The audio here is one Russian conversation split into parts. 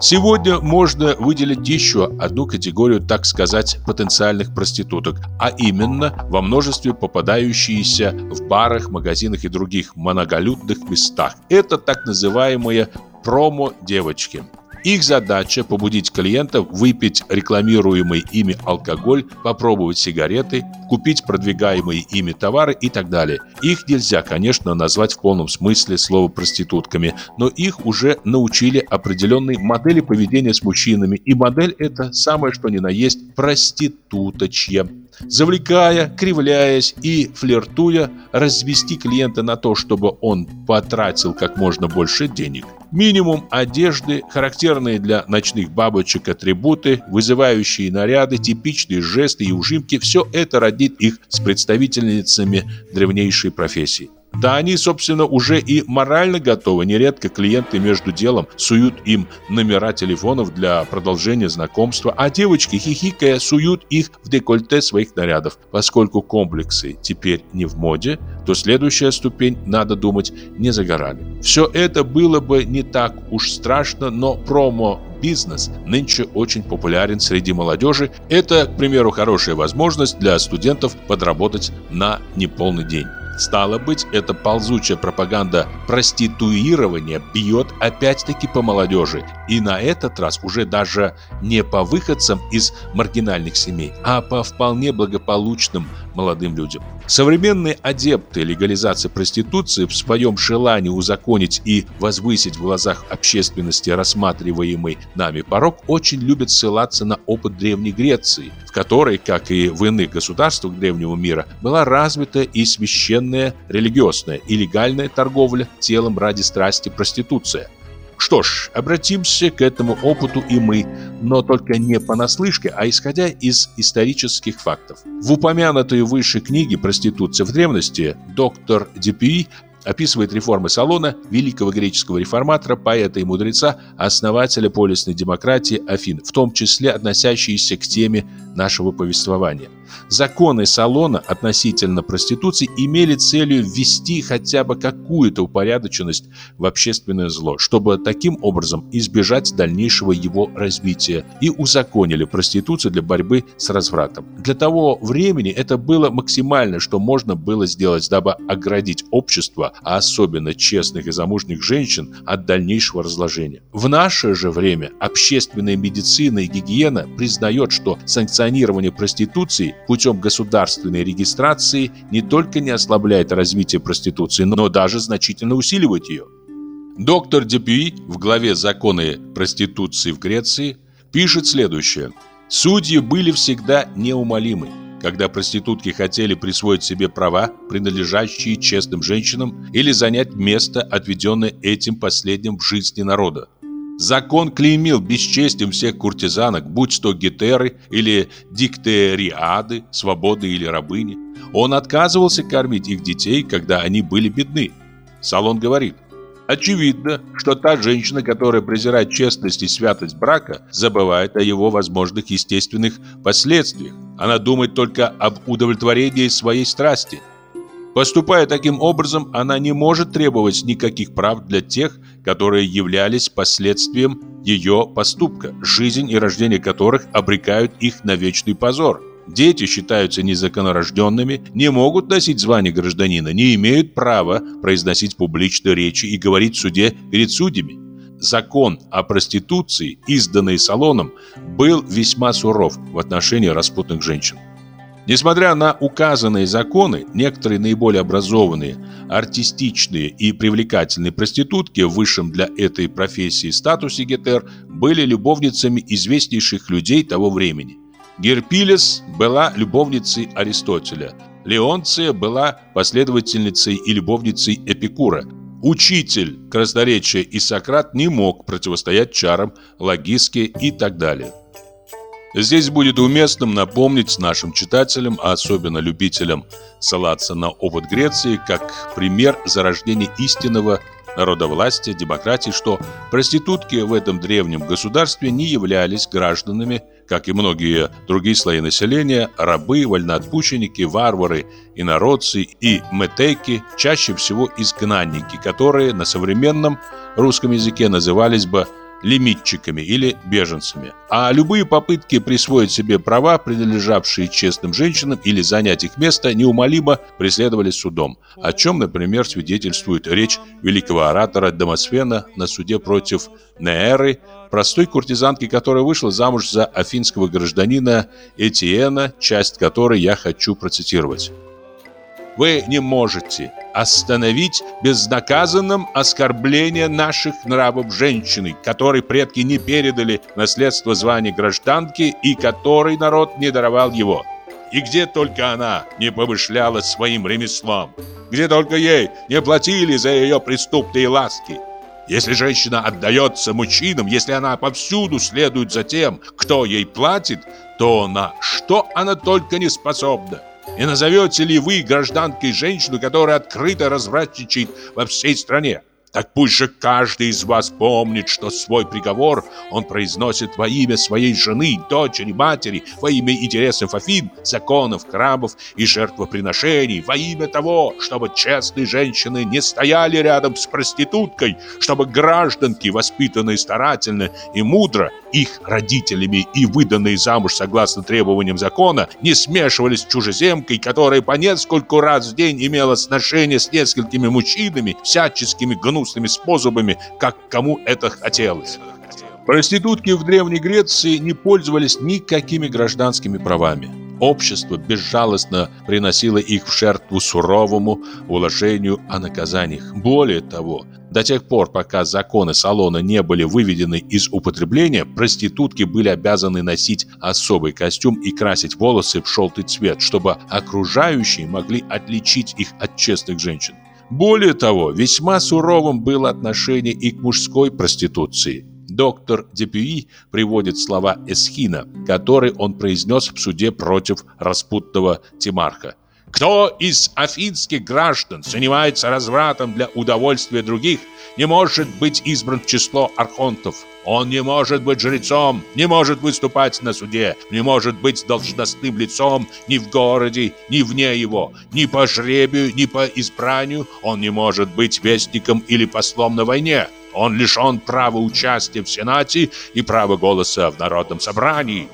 Сегодня можно выделить еще одну категорию, так сказать, потенциальных проституток, а именно во множестве попадающиеся в барах, магазинах и других многолюдных местах. Это так называемые промо-девочки. Их задача – побудить клиентов выпить рекламируемый ими алкоголь, попробовать сигареты, купить продвигаемые ими товары и так далее. Их нельзя, конечно, назвать в полном смысле слова проститутками, но их уже научили определенной модели поведения с мужчинами, и модель это самое что ни на есть проституточья завлекая, кривляясь и флиртуя, развести клиента на то, чтобы он потратил как можно больше денег. Минимум одежды, характерные для ночных бабочек атрибуты, вызывающие наряды, типичные жесты и ужимки – все это родит их с представительницами древнейшей профессии. Да они, собственно, уже и морально готовы. Нередко клиенты между делом суют им номера телефонов для продолжения знакомства, а девочки, хихикая, суют их в декольте своих нарядов. Поскольку комплексы теперь не в моде, то следующая ступень, надо думать, не за горами. Все это было бы не так уж страшно, но промо бизнес нынче очень популярен среди молодежи. Это, к примеру, хорошая возможность для студентов подработать на неполный день. Стало быть, эта ползучая пропаганда проституирования бьет опять-таки по молодежи. И на этот раз уже даже не по выходцам из маргинальных семей, а по вполне благополучным молодым людям. Современные адепты легализации проституции в своем желании узаконить и возвысить в глазах общественности рассматриваемый нами порог очень любят ссылаться на опыт Древней Греции, в которой, как и в иных государствах древнего мира, была развита и священная, религиозная и легальная торговля телом ради страсти проституция – что ж, обратимся к этому опыту и мы, но только не понаслышке, а исходя из исторических фактов. В упомянутой выше книге «Проституция в древности» доктор Дюпюи описывает реформы Салона, великого греческого реформатора, поэта и мудреца, основателя полисной демократии Афин, в том числе относящиеся к теме нашего повествования. Законы Салона относительно проституции имели целью ввести хотя бы какую-то упорядоченность в общественное зло, чтобы таким образом избежать дальнейшего его развития и узаконили проституцию для борьбы с развратом. Для того времени это было максимально, что можно было сделать, дабы оградить общество а особенно честных и замужних женщин, от дальнейшего разложения. В наше же время общественная медицина и гигиена признает, что санкционирование проституции путем государственной регистрации не только не ослабляет развитие проституции, но даже значительно усиливает ее. Доктор Дюпюи в главе «Законы проституции в Греции» пишет следующее. «Судьи были всегда неумолимы когда проститутки хотели присвоить себе права, принадлежащие честным женщинам, или занять место, отведенное этим последним в жизни народа. Закон клеймил бесчестием всех куртизанок, будь то гетеры или диктериады, свободы или рабыни. Он отказывался кормить их детей, когда они были бедны. Салон говорит – Очевидно, что та женщина, которая презирает честность и святость брака, забывает о его возможных естественных последствиях. Она думает только об удовлетворении своей страсти. Поступая таким образом, она не может требовать никаких прав для тех, которые являлись последствием ее поступка, жизнь и рождение которых обрекают их на вечный позор. Дети считаются незаконорожденными, не могут носить звание гражданина, не имеют права произносить публичные речи и говорить в суде перед судьями. Закон о проституции, изданный Салоном, был весьма суров в отношении распутных женщин. Несмотря на указанные законы, некоторые наиболее образованные, артистичные и привлекательные проститутки в высшем для этой профессии статусе ГТР были любовницами известнейших людей того времени – Герпилес была любовницей Аристотеля. Леонция была последовательницей и любовницей Эпикура. Учитель красноречия и Сократ не мог противостоять чарам Логиски и так далее. Здесь будет уместным напомнить нашим читателям, а особенно любителям ссылаться на опыт Греции, как пример зарождения истинного народовластия, демократии, что проститутки в этом древнем государстве не являлись гражданами, как и многие другие слои населения, рабы, вольноотпущенники, варвары, инородцы и метеки, чаще всего изгнанники, которые на современном русском языке назывались бы лимитчиками или беженцами. А любые попытки присвоить себе права, принадлежавшие честным женщинам или занять их место, неумолимо преследовались судом, о чем, например, свидетельствует речь великого оратора Демосфена на суде против Неэры, простой куртизанки, которая вышла замуж за афинского гражданина Этиена, часть которой я хочу процитировать. Вы не можете остановить безнаказанным оскорбление наших нравов женщины, которой предки не передали наследство звания гражданки и которой народ не даровал его. И где только она не помышляла своим ремеслом, где только ей не платили за ее преступные ласки. Если женщина отдается мужчинам, если она повсюду следует за тем, кто ей платит, то на что она только не способна. Не назовете ли вы гражданкой женщину, которая открыто развратничает во всей стране? Так пусть же каждый из вас помнит, что свой приговор он произносит во имя своей жены, дочери, матери, во имя интересов Афин, законов, крабов и жертвоприношений, во имя того, чтобы честные женщины не стояли рядом с проституткой, чтобы гражданки, воспитанные старательно и мудро, их родителями и выданные замуж согласно требованиям закона, не смешивались с чужеземкой, которая по нескольку раз в день имела сношение с несколькими мужчинами, всяческими гнусными гнусными способами, как кому это хотелось. Проститутки в Древней Греции не пользовались никакими гражданскими правами. Общество безжалостно приносило их в жертву суровому уложению о наказаниях. Более того, до тех пор, пока законы салона не были выведены из употребления, проститутки были обязаны носить особый костюм и красить волосы в желтый цвет, чтобы окружающие могли отличить их от честных женщин. Более того, весьма суровым было отношение и к мужской проституции. Доктор Депюи приводит слова Эсхина, которые он произнес в суде против распутного Тимарха. Кто из афинских граждан занимается развратом для удовольствия других, не может быть избран в число архонтов. Он не может быть жрецом, не может выступать на суде, не может быть должностным лицом ни в городе, ни вне его, ни по жребию, ни по избранию. Он не может быть вестником или послом на войне. Он лишен права участия в Сенате и права голоса в Народном собрании.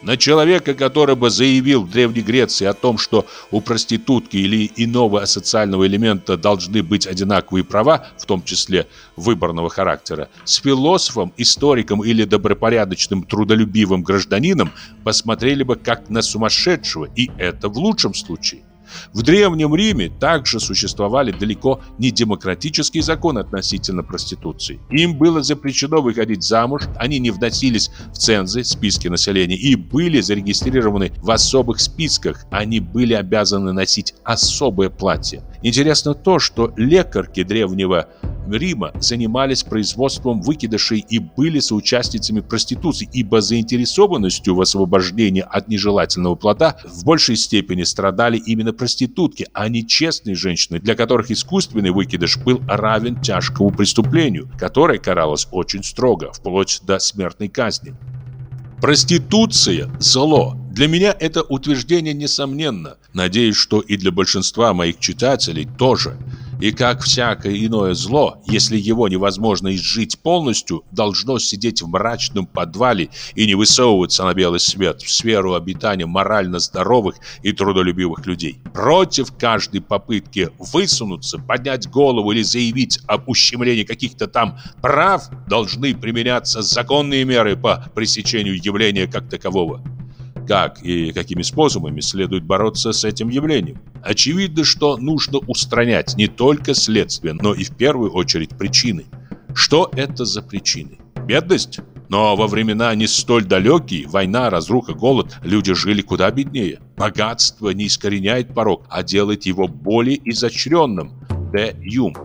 На человека, который бы заявил в Древней Греции о том, что у проститутки или иного социального элемента должны быть одинаковые права, в том числе выборного характера, с философом, историком или добропорядочным трудолюбивым гражданином посмотрели бы как на сумасшедшего, и это в лучшем случае. В Древнем Риме также существовали далеко не демократические законы относительно проституции. Им было запрещено выходить замуж, они не вносились в цензы, списки населения и были зарегистрированы в особых списках. Они были обязаны носить особое платье. Интересно то, что лекарки древнего Рима занимались производством выкидышей и были соучастницами проституции, ибо заинтересованностью в освобождении от нежелательного плода в большей степени страдали именно проститутки, а не честные женщины, для которых искусственный выкидыш был равен тяжкому преступлению, которое каралось очень строго, вплоть до смертной казни. Проституция – зло. Для меня это утверждение несомненно. Надеюсь, что и для большинства моих читателей тоже – и как всякое иное зло, если его невозможно изжить полностью, должно сидеть в мрачном подвале и не высовываться на белый свет в сферу обитания морально здоровых и трудолюбивых людей. Против каждой попытки высунуться, поднять голову или заявить об ущемлении каких-то там прав должны применяться законные меры по пресечению явления как такового как и какими способами следует бороться с этим явлением. Очевидно, что нужно устранять не только следствие, но и в первую очередь причины. Что это за причины? Бедность? Но во времена не столь далекие, война, разруха, голод, люди жили куда беднее. Богатство не искореняет порог, а делает его более изощренным. Д. Юм.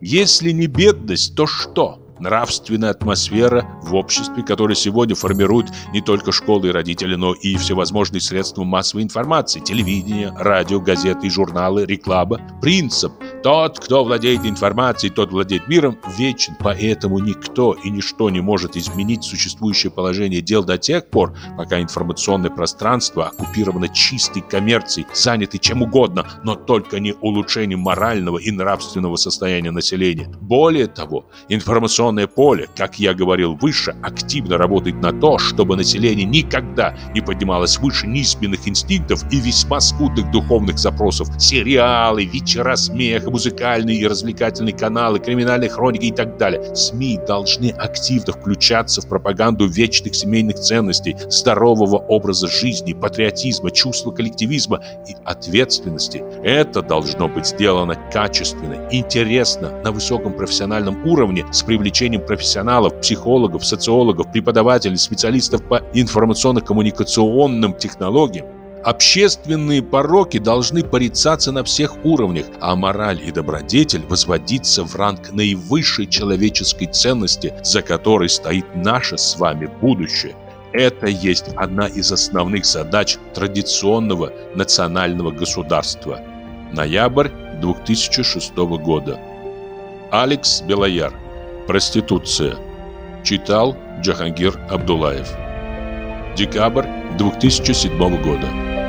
Если не бедность, то что? Нравственная атмосфера в обществе, которое сегодня формируют не только школы и родители, но и всевозможные средства массовой информации, телевидение, радио, газеты, журналы, реклама. Принцип «тот, кто владеет информацией, тот владеет миром» вечен, поэтому никто и ничто не может изменить существующее положение дел до тех пор, пока информационное пространство оккупировано чистой коммерцией, занято чем угодно, но только не улучшением морального и нравственного состояния населения. Более того, информационное информационное поле, как я говорил выше, активно работает на то, чтобы население никогда не поднималось выше низменных инстинктов и весьма скудных духовных запросов. Сериалы, вечера смеха, музыкальные и развлекательные каналы, криминальные хроники и так далее. СМИ должны активно включаться в пропаганду вечных семейных ценностей, здорового образа жизни, патриотизма, чувства коллективизма и ответственности. Это должно быть сделано качественно, интересно, на высоком профессиональном уровне с привлечением профессионалов, психологов, социологов, преподавателей, специалистов по информационно-коммуникационным технологиям. Общественные пороки должны порицаться на всех уровнях, а мораль и добродетель возводиться в ранг наивысшей человеческой ценности, за которой стоит наше с вами будущее. Это есть одна из основных задач традиционного национального государства. Ноябрь 2006 года. Алекс Белояр. Проституция. Читал Джахангир Абдулаев. Декабрь 2007 года.